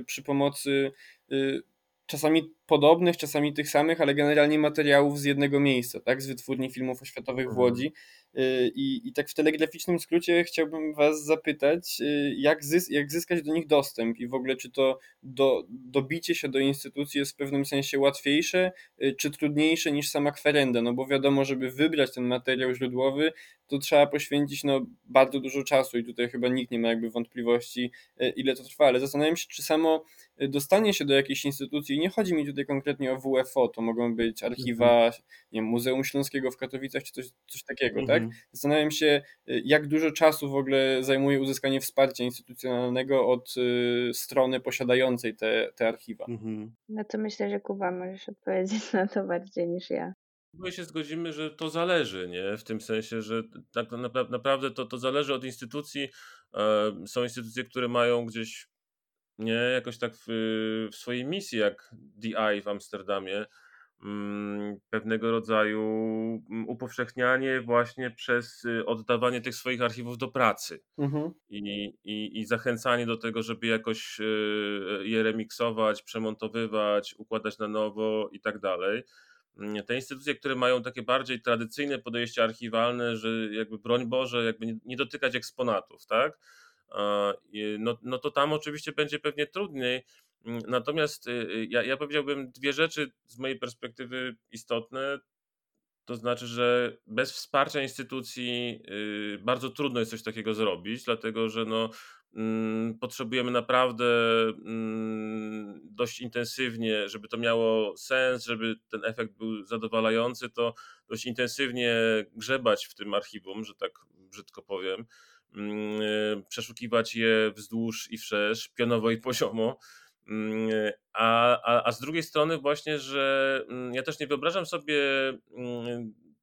y, przy pomocy y, czasami podobnych, czasami tych samych, ale generalnie materiałów z jednego miejsca, tak? Z wytwórni filmów oświatowych w mhm. Łodzi. Y, I, I tak w telegraficznym skrócie chciałbym Was zapytać, y, jak, zys jak zyskać do nich dostęp i w ogóle czy to do, dobicie się do instytucji jest w pewnym sensie łatwiejsze, y, czy trudniejsze niż sama kwerenda, no bo wiadomo, żeby wybrać ten materiał źródłowy, to trzeba poświęcić no, bardzo dużo czasu i tutaj chyba nikt nie ma jakby wątpliwości, ile to trwa, ale zastanawiam się, czy samo dostanie się do jakiejś instytucji, nie chodzi mi tutaj konkretnie o WFO, to mogą być archiwa, mhm. nie wiem, Muzeum Śląskiego w Katowicach, czy coś, coś takiego, tak? mhm. tak? Zastanawiam się, y, jak dużo czasu w ogóle zajmuje uzyskanie wsparcia instytucjonalnego od y, strony posiadającej te, te archiwa. Mhm. No to myślę, że Kuba możesz odpowiedzieć na to bardziej niż ja. My się zgodzimy, że to zależy, nie? W tym sensie, że tak naprawdę to, to zależy od instytucji. E, są instytucje, które mają gdzieś nie jakoś tak w, w swojej misji, jak DI w Amsterdamie, mm, pewnego rodzaju mm, upowszechnianie właśnie przez y, oddawanie tych swoich archiwów do pracy mhm. I, i, i zachęcanie do tego, żeby jakoś y, je remiksować, przemontowywać, układać na nowo i tak dalej. Mm, te instytucje, które mają takie bardziej tradycyjne podejście archiwalne, że jakby broń Boże, jakby nie, dotykać eksponatów, tak? No, no to tam oczywiście będzie pewnie trudniej. Mm, natomiast y, y, ja, ja powiedziałbym dwie rzeczy z mojej perspektywy istotne. To znaczy, że bez wsparcia instytucji y, bardzo trudno jest coś takiego zrobić, dlatego że no, potrzebujemy naprawdę mm, dość intensywnie, żeby to miało sens, żeby ten efekt był zadowalający, to dość intensywnie grzebać w tym archiwum, że tak brzydko powiem, mm, przeszukiwać je wzdłuż i wszerz, pionowo i poziomo. A, a, a z drugiej strony, właśnie, że ja też nie wyobrażam sobie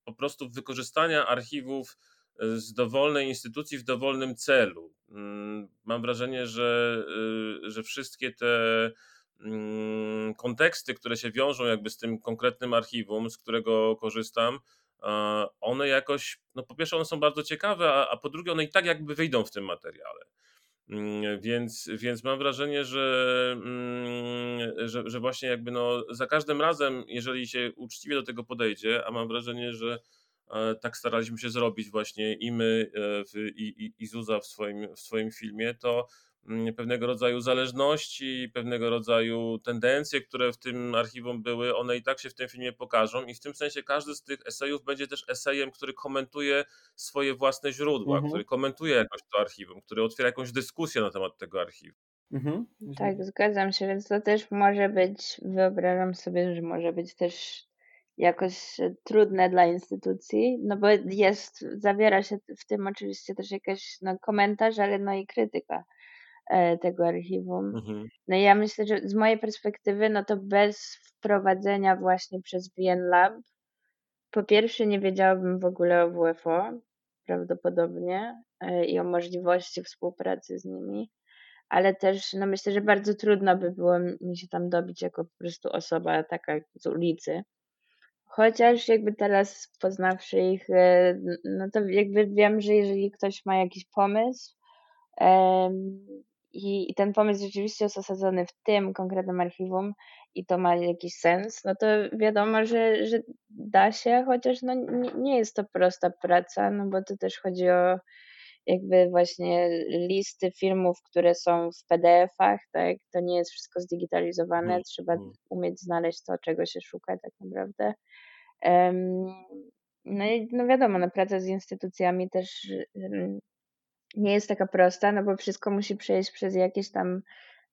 po prostu wykorzystania archiwów z dowolnej instytucji w dowolnym celu. Mm, mam wrażenie, że, y, że wszystkie te mm, konteksty, które się wiążą jakby z tym konkretnym archiwum, z którego korzystam, one jakoś, no po pierwsze one są bardzo ciekawe, a, a po drugie one i tak jakby wyjdą w tym materiale. Mm, więc, więc mam wrażenie, że, że, że właśnie jakby no za każdym razem, jeżeli się uczciwie do tego podejdzie, a mam wrażenie, że tak staraliśmy się zrobić właśnie i my, e, w, i, i Zuza w swoim, w swoim filmie, to mm, pewnego rodzaju zależności, pewnego rodzaju tendencje, które w tym archiwum były, one i tak się w tym filmie pokażą i w tym sensie każdy z tych esejów będzie też esejem, który komentuje swoje własne źródła, mhm. który komentuje jakoś to archiwum, który otwiera jakąś dyskusję na temat tego archiwum. Mhm. Tak, zgadzam się, więc to też może być, wyobrażam sobie, że może być też jakoś e, trudne dla instytucji, no bo jest, zawiera się w tym oczywiście też jakiś no, komentarz, ale no i krytyka e, tego archiwum. Mhm. No i ja myślę, że z mojej perspektywy, no to bez wprowadzenia właśnie przez VN Lab, po pierwsze nie wiedziałabym w ogóle o WFO, prawdopodobnie, e, i o możliwości współpracy z nimi, ale też no myślę, że bardzo trudno by było mi się tam dobić jako po prostu osoba taka z ulicy. Chociaż jakby teraz poznawszy ich, e, no to jakby wiem, że jeżeli ktoś ma jakiś pomysł i, i ten pomysł rzeczywiście jest osadzony w tym konkretnym archiwum i to ma jakiś sens, no to wiadomo, że, że da się, chociaż no nie, nie jest to prosta praca, no bo to też chodzi o jakby właśnie listy filmów, które są w PDF-ach, tak? To nie jest wszystko zdigitalizowane, mm. trzeba mm. umieć znaleźć to, czego się szuka tak naprawdę. No i no wiadomo, no praca z instytucjami też nie jest taka prosta, no bo wszystko musi przejść przez jakieś tam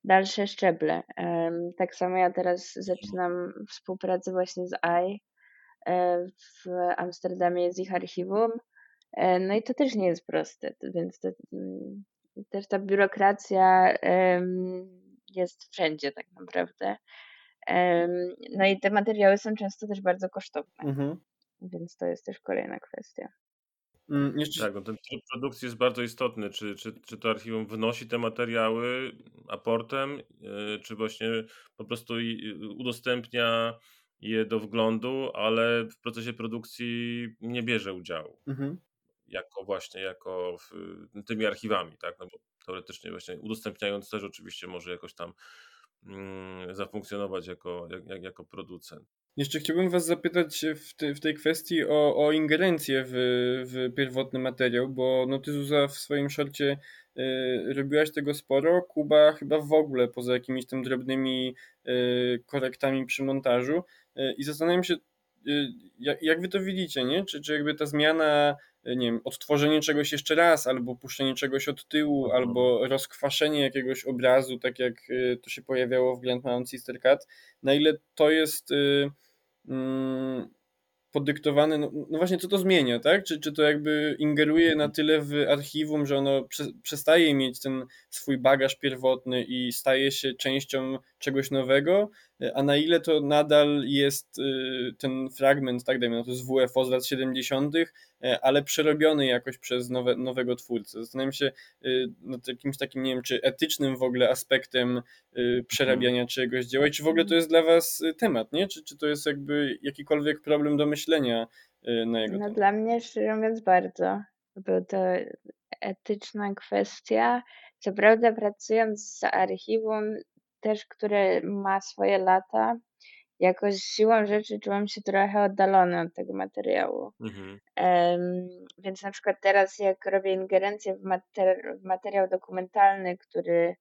dalsze szczeble. Tak samo ja teraz zaczynam współpracę właśnie z AI e, w Amsterdamie z ich archiwum. E, no i to też nie jest proste, więc to, mm, też ta biurokracja jest wszędzie tak naprawdę. No i te materiały są często też bardzo kosztowne, mhm. więc to jest też kolejna kwestia. Mm, jeszcze... Tak, no ten tryb produkcji jest bardzo istotny. Czy, czy, czy to archiwum wnosi te materiały aportem, e, czy właśnie po prostu udostępnia je do wglądu, ale w procesie produkcji nie bierze udziału. Mhm. Jako właśnie, jako w, tymi archiwami, tak? No bo teoretycznie właśnie udostępniając też oczywiście może jakoś tam Mm, zafunkcjonować jako, jak, jako producent. Jeszcze chciałbym Was zapytać w, te, w tej kwestii o, o ingerencję w, w pierwotny materiał, bo no Ty Zuza w swoim szorcie y, robiłaś tego sporo, Kuba chyba w ogóle, poza jakimiś tam drobnymi y, korektami przy montażu y, i zastanawiam się, jak, jak Wy to widzicie, nie? Czy, czy jakby ta zmiana nie wiem, odtworzenie czegoś jeszcze raz, albo puszczenie czegoś od tyłu, mhm. albo rozkwaszenie jakiegoś obrazu, tak jak y, to się pojawiało w Grand Mountain Sister Cat, na ile to jest y, mm, podyktowane, no, no, właśnie co to zmienia, tak? Czy, czy to jakby ingeruje na tyle w archiwum, że ono prze, przestaje mieć ten swój bagaż pierwotny i staje się częścią czegoś nowego, a na ile to nadal jest ten fragment, tak dajmy na to z WFO z lat 70., ale przerobiony jakoś przez nowe, nowego twórcę. Zastanawiam się nad jakimś takim, nie wiem, czy etycznym w ogóle aspektem przerabiania czegoś dzieła i czy w ogóle to jest dla was temat, nie? Czy, czy to jest jakby jakikolwiek problem do myślenia na jego No temat? dla mnie szczerze mówiąc bardzo, bo to etyczna kwestia. Co prawda pracując z archiwum też, które ma swoje lata, jakoś siłą rzeczy czułam się trochę oddalona od tego materiału. Mhm. więc na przykład teraz jak robię ingerencję w, w materiał dokumentalny, który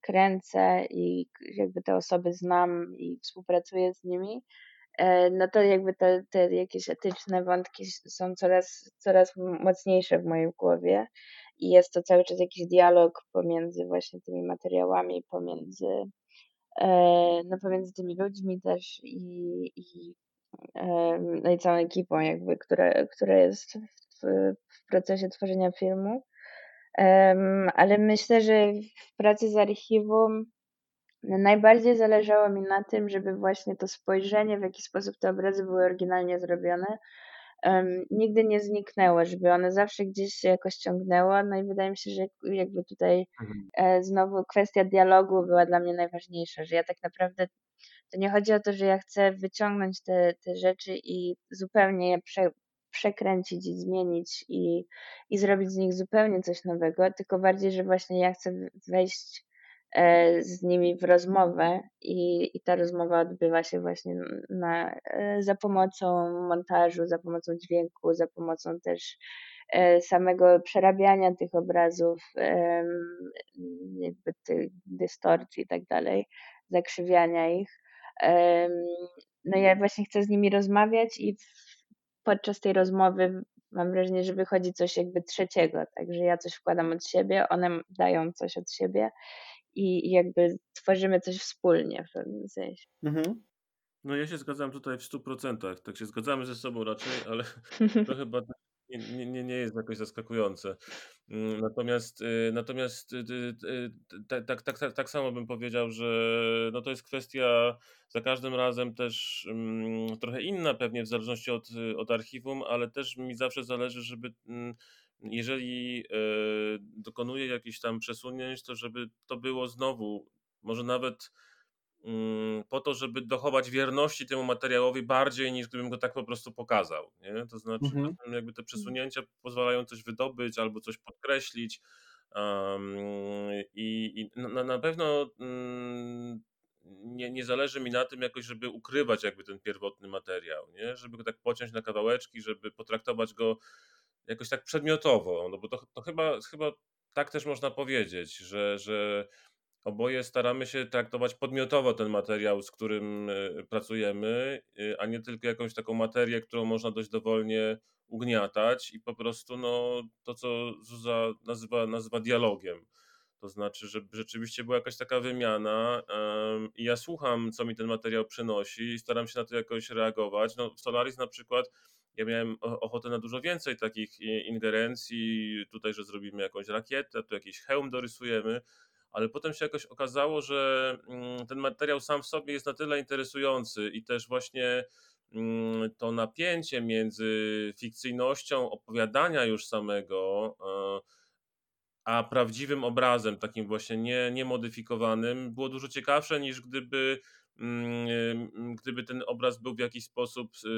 kręcę i jakby te osoby znam i współpracuję z nimi, E, no to jakby te, te jakieś etyczne wątki są coraz, coraz mocniejsze w mojej głowie i jest to cały czas jakiś dialog pomiędzy właśnie tymi materiałami, pomiędzy, e, no pomiędzy tymi ludźmi też i, i, no i całą ekipą jakby, która, która jest w, w procesie tworzenia filmu. Ale myślę, że w pracy z archiwum Najbardziej zależało mi na tym, żeby właśnie to spojrzenie, w jaki sposób te obrazy były oryginalnie zrobione, um, nigdy nie zniknęło, żeby one zawsze gdzieś się jakoś ciągnęło. No i wydaje mi się, że jakby tutaj mhm. e, znowu kwestia dialogu była dla mnie najważniejsza, że ja tak naprawdę to nie chodzi o to, że ja chcę wyciągnąć te, te rzeczy i zupełnie je prze, przekręcić i zmienić i, i zrobić z nich zupełnie coś nowego, tylko bardziej, że właśnie ja chcę wejść z nimi w rozmowę i, i ta rozmowa odbywa się właśnie na, e, za pomocą montażu, za pomocą dźwięku, za pomocą też e, samego przerabiania tych obrazów, jakby tych dystorcji i tak dalej, zakrzywiania ich. No ja właśnie chcę z nimi rozmawiać i podczas tej rozmowy mam wrażenie, że wychodzi coś jakby trzeciego, także ja coś wkładam od siebie, one dają coś od siebie i jakby tworzymy coś wspólnie w pewnym sensie. Mhm. No ja się zgadzam tutaj w 100%. Tak się zgadzamy ze sobą raczej, ale to chyba nie, nie, nie jest jakoś zaskakujące. Mm, natomiast, y, natomiast y, y, tak, tak, tak, tak, samo bym powiedział, że no to jest kwestia za każdym razem też um, trochę inna pewnie w zależności od, od archiwum, ale też mi zawsze zależy, żeby um, jeżeli e, dokonuję jakichś tam przesunięć, to żeby to było znowu, może nawet mm, po to, żeby dochować wierności temu materiałowi bardziej niż gdybym go tak po prostu pokazał. Nie? To znaczy, mhm. jakby te przesunięcia pozwalają coś wydobyć albo coś podkreślić. Um, I, i na, na, pewno um, nie, nie zależy mi na tym jakoś, żeby ukrywać jakby ten pierwotny materiał, nie? żeby go tak pociąć na kawałeczki, żeby potraktować go jakoś tak przedmiotowo, no bo to, to chyba, chyba tak też można powiedzieć, że, że oboje staramy się traktować podmiotowo ten materiał, z którym e, pracujemy, e, a nie tylko jakąś taką materię, którą można dość dowolnie ugniatać i po prostu no, to, co Zuza nazywa, nazywa dialogiem. To znaczy, żeby rzeczywiście była jakaś taka wymiana i ja słucham, co mi ten materiał przynosi i staram się na to jakoś reagować. No, w Solaris na przykład ja miałem ochotę na dużo więcej takich ingerencji, tutaj, że zrobimy jakąś rakietę, tu jakiś hełm dorysujemy, ale potem się jakoś okazało, że mm, ten materiał sam w sobie jest na tyle interesujący i też właśnie mm, to napięcie między fikcyjnością opowiadania już samego, a prawdziwym obrazem, takim właśnie nie, niemodyfikowanym, było dużo ciekawsze niż gdyby gdyby ten obraz był w jakiś sposób y,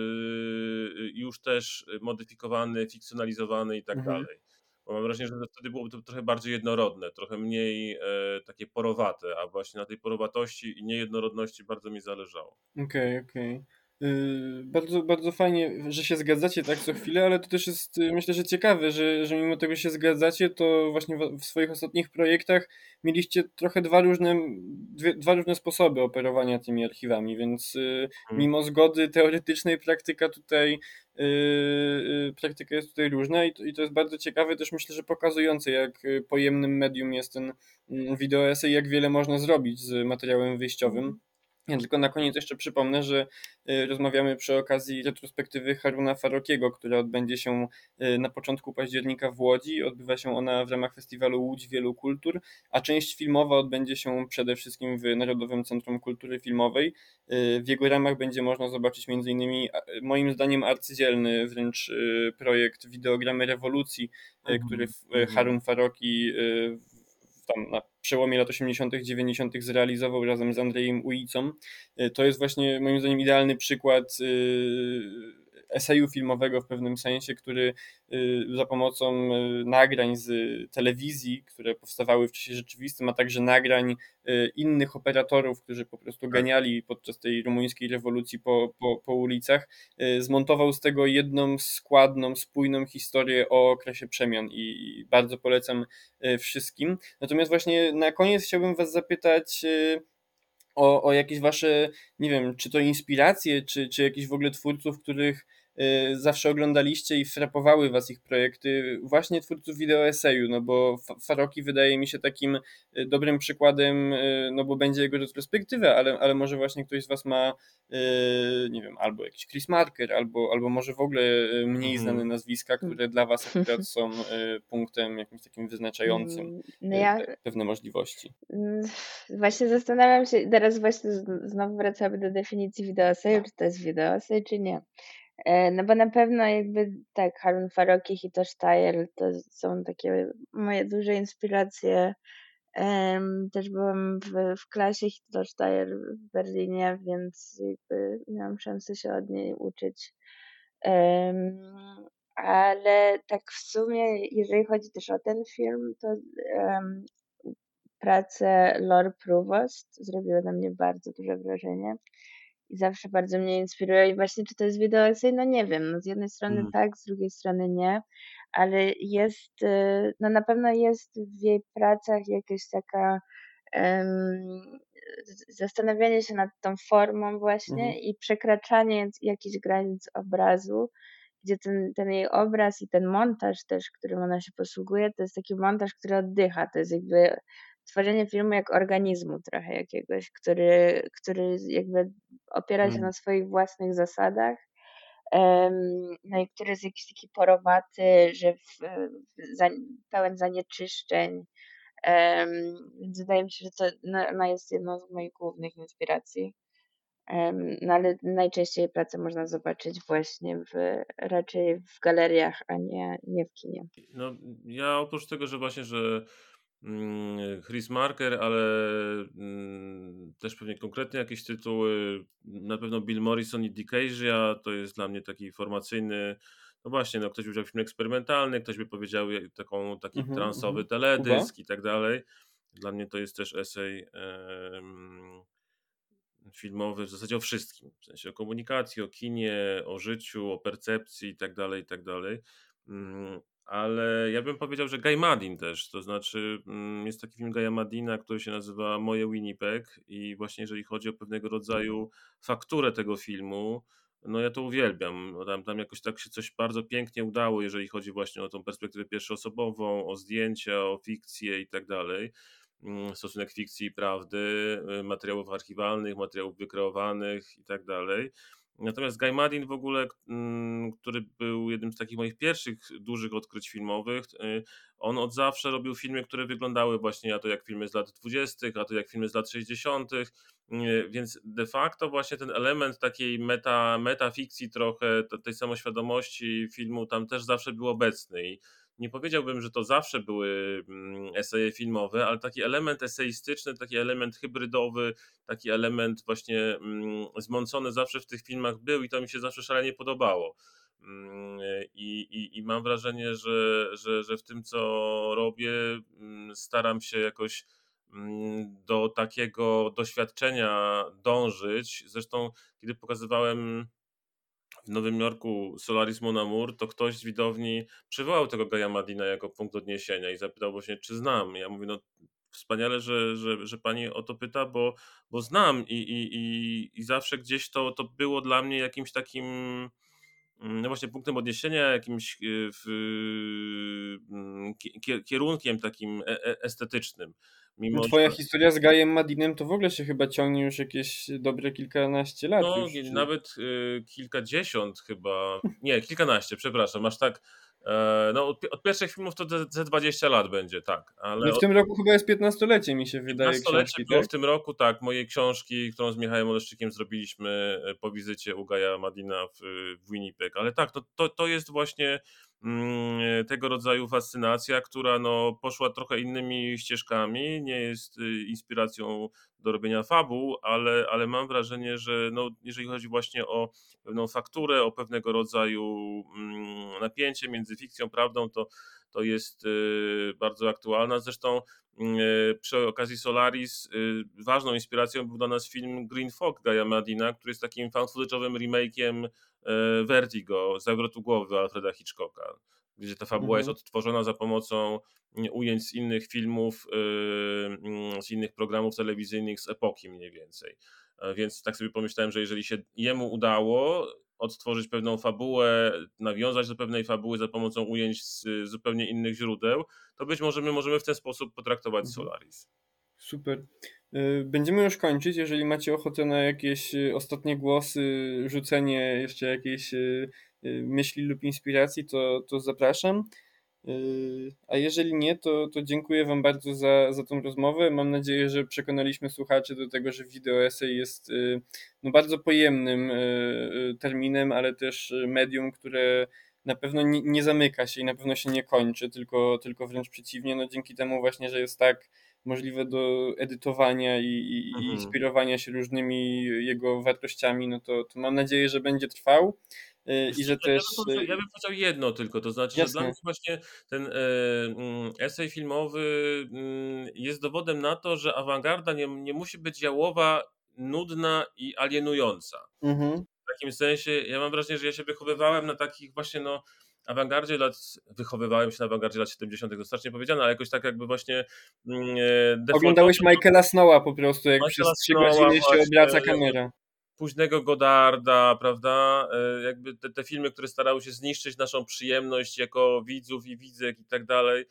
już też modyfikowany, fikcjonalizowany i tak mhm. dalej. Bo mam wrażenie, że wtedy byłoby to trochę bardziej jednorodne, trochę mniej e, takie porowate, a właśnie na tej porowatości i niejednorodności bardzo mi zależało. Okej, okay, okej. Okay. Y, bardzo, bardzo fajnie, że się zgadzacie tak co chwilę, ale to też jest y, myślę, że ciekawe, że, że mimo tego, że się zgadzacie, to właśnie w, w swoich ostatnich projektach mieliście trochę dwa różne, dwie, dwa różne sposoby operowania tymi archiwami, więc hmm. mimo zgody teoretycznej praktyka tutaj praktyka jest tutaj różna i to, i to jest bardzo ciekawe, też myślę, że pokazujące jak pojemnym medium jest ten mm, wideo essay, jak wiele można zrobić z materiałem wyjściowym. Ja tylko na koniec jeszcze przypomnę, że y, rozmawiamy przy okazji retrospektywy Haruna Farokiego, która odbędzie się y, na początku października w Łodzi. Odbywa się ona w ramach festiwalu Łódź Wielu Kultur, a część filmowa odbędzie się przede wszystkim w Narodowym Centrum Kultury Filmowej. Y, w jego ramach będzie można zobaczyć m.in. moim zdaniem arcydzielny wręcz projekt Wideogramy Rewolucji, mhm. który mhm. Harun Faroki tam na przełomie lat 80., 90. zrealizował razem z Andrzejem Ulicą. Y, to jest właśnie moim zdaniem idealny przykład y, eseju filmowego w pewnym sensie, który y, za pomocą y, nagrań z telewizji, które powstawały w czasie rzeczywistym, a także nagrań y, innych operatorów, którzy po prostu tak. ganiali podczas tej rumuńskiej rewolucji po, po, po ulicach, zmontował z tego jedną składną, spójną historię o okresie przemian i bardzo polecam wszystkim. Natomiast właśnie na koniec chciałbym Was zapytać, o, o jakieś wasze, nie wiem, czy to inspiracje, czy, czy jakichś w ogóle twórców, których zawsze oglądaliście i frapowały was ich projekty, właśnie twórców wideo eseju, no bo Faroki wydaje mi się takim y, dobrym przykładem, y, no bo będzie jego retrospektywa, ale, ale może właśnie ktoś z was ma, nie wiem, albo jakiś Chris Marker, albo, albo może w ogóle mniej mhm. znane nazwiska, które dla was akurat są punktem jakimś takim wyznaczającym mm, no ja... pewne możliwości. Mm, właśnie zastanawiam się, teraz właśnie znowu wracamy do definicji wideo eseju, czy to jest wideo esej, czy nie. E, no bo na pewno jakby tak, Harun Faroki, Hito Steyer to są takie moje duże inspiracje. Też byłam w, w klasie Hito Steyer w Berlinie, więc jakby miałam szansę się od niej uczyć. Ale tak w sumie, jeżeli chodzi też o ten film, to um, prace Lore Provost zrobiły na mnie bardzo duże wrażenie i zawsze bardzo mnie inspiruje. I właśnie, czy to jest wideo esej? No nie wiem. No z jednej strony mm. tak, z drugiej strony nie, ale jest, y, no na pewno jest w jej pracach jakaś taka um, zastanawianie się nad tą formą właśnie mm. i przekraczanie jakichś granic obrazu, gdzie ten, ten jej obraz i ten montaż też, którym ona się posługuje, to jest taki montaż, który oddycha. To jest jakby tworzenie filmu jak organizmu trochę jakiegoś, który, który jakby opiera się mm. na swoich własnych zasadach, no i który jest jakiś taki porowaty, że w, w, za, pełen zanieczyszczeń. Więc wydaje mi się, że to no, jest jedną z moich głównych inspiracji. No ale najczęściej pracę można zobaczyć właśnie w, raczej w galeriach, a nie, nie w kinie. No, ja oprócz tego, że właśnie, że Chris Marker, ale mm, też pewnie konkretnie jakieś tytuły. Na pewno Bill Morrison i Dick Asia to jest dla mnie taki formacyjny. No właśnie, no ktoś by powiedział film eksperymentalny, ktoś by powiedział taką, taki mm -hmm, transowy mm -hmm. teledysk i tak dalej. Dla mnie to jest też esej filmowy w zasadzie o wszystkim. W sensie o komunikacji, o kinie, o życiu, o percepcji i tak dalej, i tak dalej. Ale ja bym powiedział, że Guy Madin też, to znaczy mm, jest taki film Guy'a Madina, który się nazywa Moje Winnipeg i właśnie jeżeli chodzi o pewnego rodzaju fakturę tego filmu, no ja to uwielbiam. Tam, tam jakoś tak się coś bardzo pięknie udało, jeżeli chodzi właśnie o tą perspektywę pierwszoosobową, o zdjęcia, o fikcję i tak dalej. Mm, stosunek fikcji i prawdy, y, materiałów archiwalnych, materiałów wykreowanych i tak dalej. Natomiast Guy Madin w ogóle, mm, który był jednym z takich moich pierwszych dużych odkryć filmowych, y, on od zawsze robił filmy, które wyglądały właśnie a to jak filmy z lat 20., a to jak filmy z lat 60., y, więc de facto właśnie ten element takiej meta, metafikcji trochę, tej samoświadomości filmu tam też zawsze był obecny i nie powiedziałbym, że to zawsze były mm, eseje filmowe, ale taki element eseistyczny, taki element hybrydowy, taki element właśnie mm, zmącony zawsze w tych filmach był i to mi się zawsze szalenie podobało. Mm, I, i, i mam wrażenie, że, że, że w tym, co robię, staram się jakoś do takiego doświadczenia dążyć. Zresztą, kiedy pokazywałem w Nowym Jorku Solaris Mon Amour, to ktoś z widowni przywołał tego Gaja Madina jako punkt odniesienia i zapytał właśnie, czy znam. Ja mówię, no wspaniale, że, że, że pani o to pyta, bo, bo znam i, i, i, i zawsze gdzieś to, to było dla mnie jakimś takim no właśnie punktem odniesienia, jakimś e, w, mm, kierunkiem takim e, e, estetycznym. Mimo, no twoja że... historia z Gajem Madinem to w ogóle się chyba ciągnie już jakieś dobre kilkanaście lat. No, już. nawet y, kilkadziesiąt chyba. Nie, kilkanaście, przepraszam. Masz tak E, no, od pierwszych filmów to ze 20 lat będzie, tak. Ale no w tym roku chyba jest 15-lecie, mi się wydaje. 15-lecie było tak? w tym roku, tak. Mojej książki, którą z Michałem Oleszczykiem zrobiliśmy e, po wizycie u Gaja Madina w, w Winnipeg. Ale tak, to, to, to jest właśnie tego rodzaju fascynacja, która no, poszła trochę innymi ścieżkami, nie jest y, inspiracją do robienia fabuł, ale, ale mam wrażenie, że no, jeżeli chodzi właśnie o pewną fakturę, o pewnego rodzaju mm, napięcie między fikcją, prawdą, to, to jest y, bardzo aktualna. Zresztą y, przy okazji Solaris y, ważną inspiracją był dla nas film Green Fog Gaia Madina, który jest takim fan footage'owym remake'iem Vertigo, Zawrotu głowy Alfreda Hitchcocka, gdzie ta fabuła mhm. jest odtworzona za pomocą ujęć z innych filmów, mm, z innych programów telewizyjnych z epoki mniej więcej. E, więc tak sobie pomyślałem, że jeżeli się jemu udało odtworzyć pewną fabułę, nawiązać do pewnej fabuły za pomocą ujęć z zupełnie innych źródeł, to być może my możemy w ten sposób potraktować mhm. Solaris. Super. E, będziemy już kończyć. Jeżeli macie ochotę na jakieś e, ostatnie głosy, rzucenie jeszcze jakiejś myśli lub inspiracji, to, to zapraszam. Yy, a jeżeli nie, to, to dziękuję Wam bardzo za, za tą rozmowę. Mam nadzieję, że przekonaliśmy słuchaczy do tego, że wideo essay jest yy, no, bardzo pojemnym yy, terminem, ale też medium, które na pewno nie, nie, zamyka się i na pewno się nie kończy, tylko, tylko wręcz przeciwnie. No, dzięki temu właśnie, że jest tak możliwe do edytowania i, i, mhm. i inspirowania się różnymi jego wartościami, no to, to mam nadzieję, że będzie trwał. Y, I że też. Ja bym, ja bym powiedział jedno tylko, to znaczy, Jasne. że dla mnie właśnie ten e, mm, esej filmowy mm, jest dowodem na to, że awangarda nie, nie musi być jałowa, nudna i alienująca. Mhm. W takim sensie, ja mam wrażenie, że ja się wychowywałem na takich właśnie, no, awangardzie lat, wychowywałem się na awangardzie lat 70., to strasznie powiedziane, ale jakoś tak jakby właśnie. Mm, e, Oglądałeś Michaela Snowa po prostu, jak Michaela przez trzy godziny się obraca kamera późnego Godarda, prawda? E, jakby te, te filmy, które starały się zniszczyć naszą przyjemność jako widzów i widzek i tak dalej.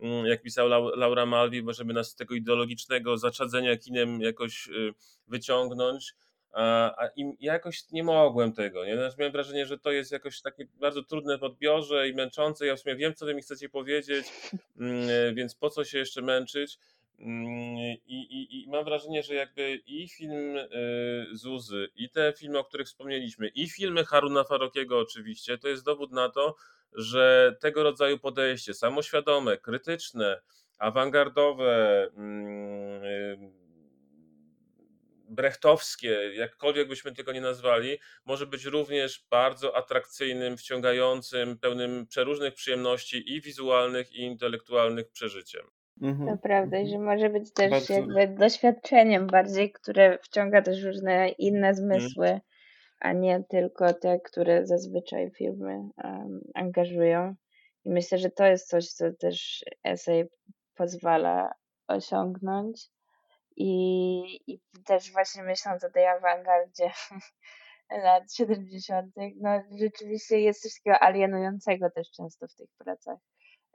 Mm, jak pisał Laura Malvi, żeby nas z tego ideologicznego zaczadzenia kinem jakoś y, wyciągnąć. A, a i ja jakoś nie mogłem tego. Nie? Znaczy miałem wrażenie, że to jest jakoś takie bardzo trudne w odbiorze i męczące. Ja w sumie wiem, co wy mi chcecie powiedzieć, mm, e, więc po co się jeszcze męczyć? I, i, I, mam wrażenie, że jakby i film y, Zuzy, i te filmy, o których wspomnieliśmy, i filmy Haruna Farokiego oczywiście, to jest dowód na to, że tego rodzaju podejście samoświadome, krytyczne, awangardowe, mm, y, brechtowskie, jakkolwiek byśmy tego nie nazwali, może być również bardzo atrakcyjnym, wciągającym, pełnym przeróżnych przyjemności i wizualnych, i intelektualnych przeżyciem. Mhm. Prawda, i że może być też Bardzo. jakby doświadczeniem bardziej, które wciąga też różne inne mhm. zmysły, a nie tylko te, które zazwyczaj filmy um, angażują. I myślę, że to jest coś, co też esej pozwala osiągnąć. I, i też właśnie myśląc o tej awangardzie lat 70., no rzeczywiście jest coś takiego alienującego też często w tych pracach.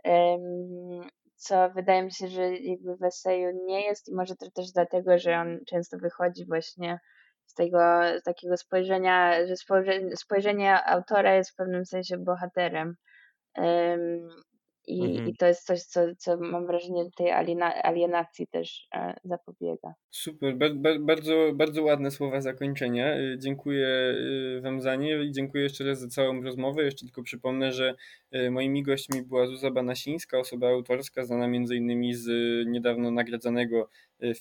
Um, co wydaje mi się, że jakby w eseju nie jest i może to też dlatego, że on często wychodzi właśnie z tego z takiego spojrzenia, że spojrzenie, spojrzenie autora jest w pewnym sensie bohaterem. I, mhm. I to jest coś, co, co mam wrażenie tej alienacji też e, zapobiega. Super, bardzo, bardzo ładne słowa zakończenia. Y, dziękuję y, Wam za nie i dziękuję jeszcze raz za całą rozmowę. Jeszcze tylko przypomnę, że y, moimi gośćmi była Zuza Banasińska, osoba autorska, znana m.in. z niedawno nagradzanego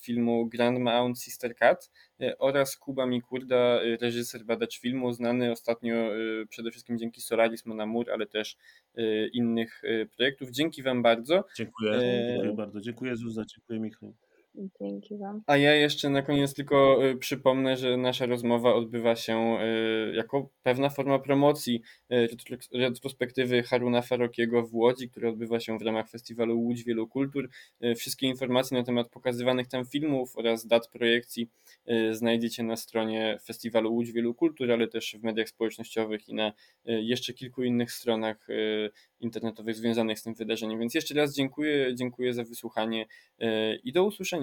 filmu Grand Mount Sister Cat oraz Kuba Mikurda, reżyser, badacz filmu, znany ostatnio przede wszystkim dzięki Solaris Monamur, ale też innych projektów. Dzięki Wam bardzo. Dziękuję, dziękuję bardzo. Dziękuję Zuza, dziękuję Michał. Dzięki Wam. A ja jeszcze na koniec tylko y, przypomnę, że nasza rozmowa odbywa się y, jako pewna forma promocji y, retrospektywy Haruna Farokiego w Łodzi, która odbywa się w ramach festiwalu Łódź Wielu Kultur. Wszystkie informacje na temat pokazywanych tam filmów oraz dat projekcji znajdziecie na stronie festiwalu Łódź Wielu Kultur, ale też w mediach społecznościowych i na jeszcze kilku innych stronach internetowych związanych z tym wydarzeniem. Więc jeszcze raz dziękuję, dziękuję za wysłuchanie i do usłyszenia.